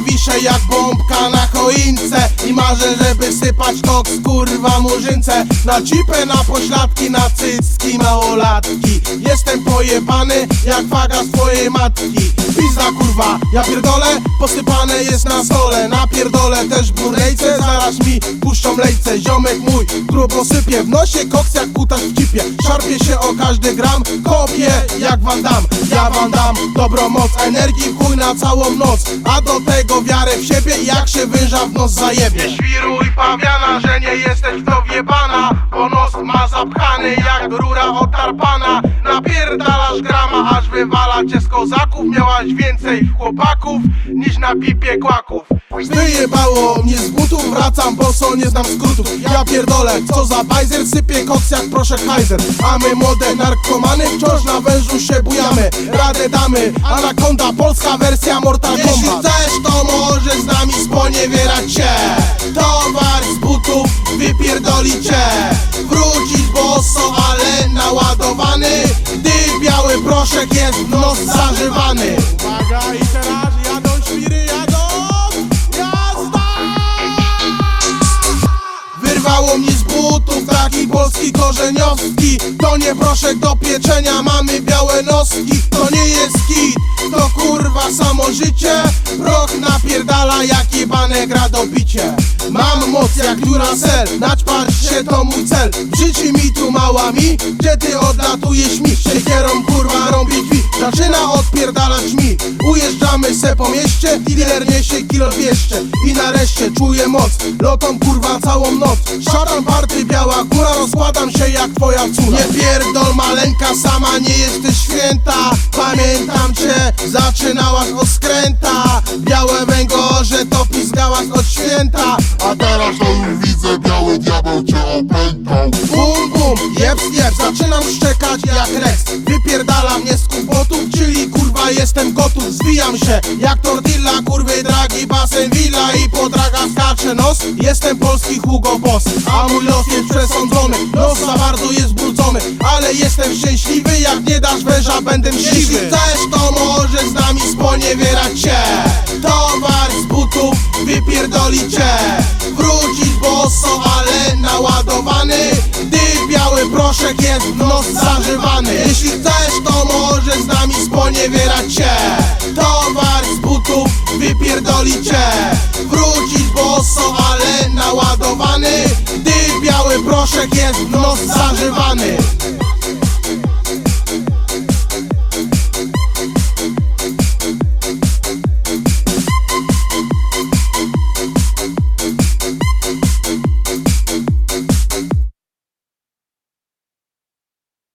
wiszę jak bombka na choince I marzę, żeby sypać koks, kurwa murzynce. Na cipę, na pośladki, na cycki małolatki. Jestem pojebany jak waga swojej matki. Pizda kurwa, ja pierdolę, posypane jest na stole. Napierdolę też burlejce, zaraz mi puszczą lejce Ziomek mój. Grubo sypie, w nosie koks jak kutas w cipie. Szarpie się o każdy gram, kopie jak Van Damme. Ja Van Damme, dobrą moc, energii chuj na całą noc. A do tego wiarę w siebie, jak się węża w nos zajebie. Nie świruj pawiana, że nie jesteś w to wjebana. Bo nos ma zapchany jak rura otarpana. Napierdalasz grama, aż wywala cię z kozaków. Miałaś więcej chłopaków niż na pipie kłaków Wyjebało mnie z butów, wracam boso, nie znam skrótów. Ja pierdolę, co za bajzer, sypie koks jak proszę Heiser A my młode narkomany, wciąż na wężu się bujamy. Radę damy, Anaconda, polska wersja Mortal Kombat. Jeśli chcesz, to możesz z nami sponiewierać się. Towar z butów wypierdoli cię. Wrócić boso, ale naładowany. Gdy biały proszek jest w nos zażywany polski korzeniowski To nie proszek do pieczenia, mamy białe noski. To nie jest kit, to kurwa samo życie. Proch napierdala jak jebane gra do bicie Mam moc jak Duracell, naćpać się to mój cel. W życiu mi tu mała mi, gdzie ty odlatujesz mi? Siekierą kurwa zaczyna odpierdalać mi. Ujeżdżamy se po mieście, dealer niesie kilo dwieście. I nareszcie czuję moc, lotą kurwa całą noc. Szatan party, biała góra, rozkładam się jak twoja córa. Nie pierdol maleńka, sama nie jesteś święta. Pamiętam cię, zaczynałaś od skręta. Białe węgorze, to pizgałaś od święta. A teraz to już widzę, biały diabeł cię opętał. Bum bum, jeb jeb, zaczynam szczekać gotów Zwijam się. Jak tortilla, kurwy dragi, basen villa I po draga skacze nos, jestem polski Hugo Boss A mój los jest przesądzony, nos za bardzo jest brudzony Ale jestem szczęśliwy, jak nie dasz węża, będę mściwy. Jeśli chcesz, to możesz z nami sponiewierać się. Towar z butów wypierdoli cię Wrócić boso, proszek jest w nos zażywany. Jeśli chcesz, to możesz z nami sponiewierać się. Towar z butów wypierdoli cię. Wrócić boso, ale naładowany. Gdy biały proszek jest w nos zażywany